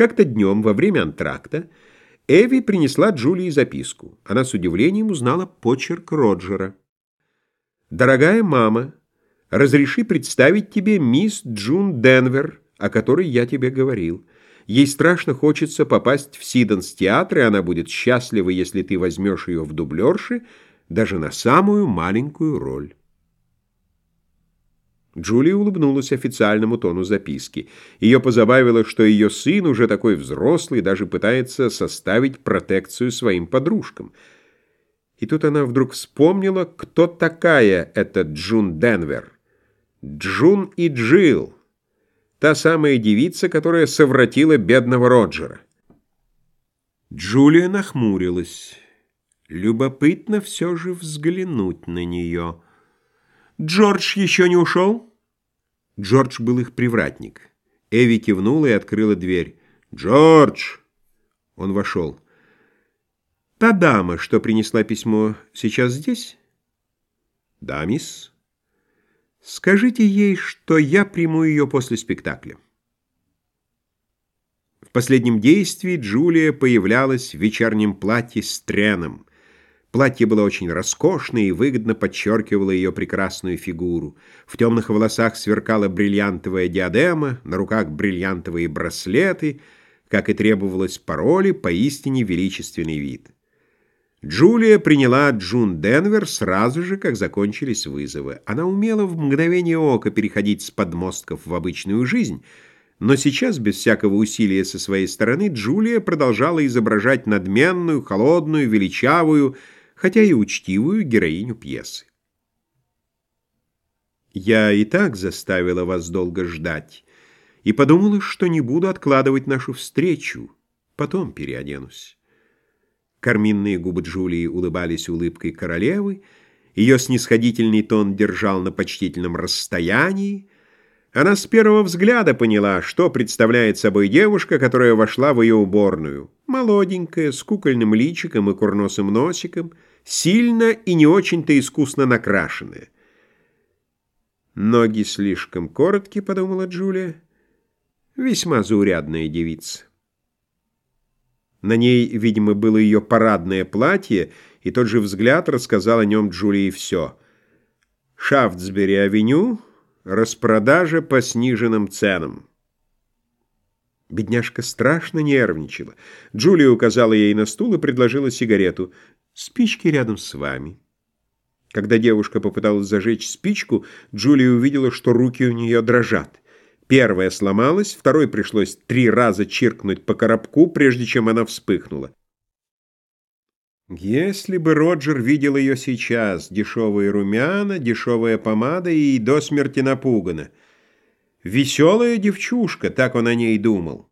Как-то днем во время антракта Эви принесла Джулии записку. Она с удивлением узнала почерк Роджера. «Дорогая мама, разреши представить тебе мисс Джун Денвер, о которой я тебе говорил. Ей страшно хочется попасть в Сиденс театр, и она будет счастлива, если ты возьмешь ее в дублерши, даже на самую маленькую роль». Джулия улыбнулась официальному тону записки. Ее позабавило, что ее сын уже такой взрослый, даже пытается составить протекцию своим подружкам. И тут она вдруг вспомнила, кто такая эта Джун Денвер. Джун и Джилл. Та самая девица, которая совратила бедного Роджера. Джулия нахмурилась. Любопытно все же взглянуть на нее. «Джордж еще не ушел?» Джордж был их привратник. Эви кивнула и открыла дверь. «Джордж!» Он вошел. «Та дама, что принесла письмо, сейчас здесь?» «Да, мисс». «Скажите ей, что я приму ее после спектакля». В последнем действии Джулия появлялась в вечернем платье с треном. Платье было очень роскошное и выгодно подчеркивало ее прекрасную фигуру. В темных волосах сверкала бриллиантовая диадема, на руках бриллиантовые браслеты, как и требовалось пароли, поистине величественный вид. Джулия приняла Джун Денвер сразу же, как закончились вызовы. Она умела в мгновение ока переходить с подмостков в обычную жизнь, но сейчас, без всякого усилия со своей стороны, Джулия продолжала изображать надменную, холодную, величавую, хотя и учтивую героиню пьесы. Я и так заставила вас долго ждать и подумала, что не буду откладывать нашу встречу, потом переоденусь. Карминные губы Джулии улыбались улыбкой королевы, ее снисходительный тон держал на почтительном расстоянии, она с первого взгляда поняла, что представляет собой девушка, которая вошла в ее уборную. Молоденькая, с кукольным личиком и курносым носиком, сильно и не очень-то искусно накрашенная. «Ноги слишком короткие», — подумала Джулия. «Весьма заурядная девица». На ней, видимо, было ее парадное платье, и тот же взгляд рассказал о нем Джулии все. «Шафтсбери-авеню», Распродажа по сниженным ценам. Бедняжка страшно нервничала. Джулия указала ей на стул и предложила сигарету. «Спички рядом с вами». Когда девушка попыталась зажечь спичку, Джулия увидела, что руки у нее дрожат. Первая сломалась, второй пришлось три раза чиркнуть по коробку, прежде чем она вспыхнула. Если бы Роджер видел ее сейчас, дешевые румяна, дешевая помада и до смерти напугана. Веселая девчушка, так он о ней думал.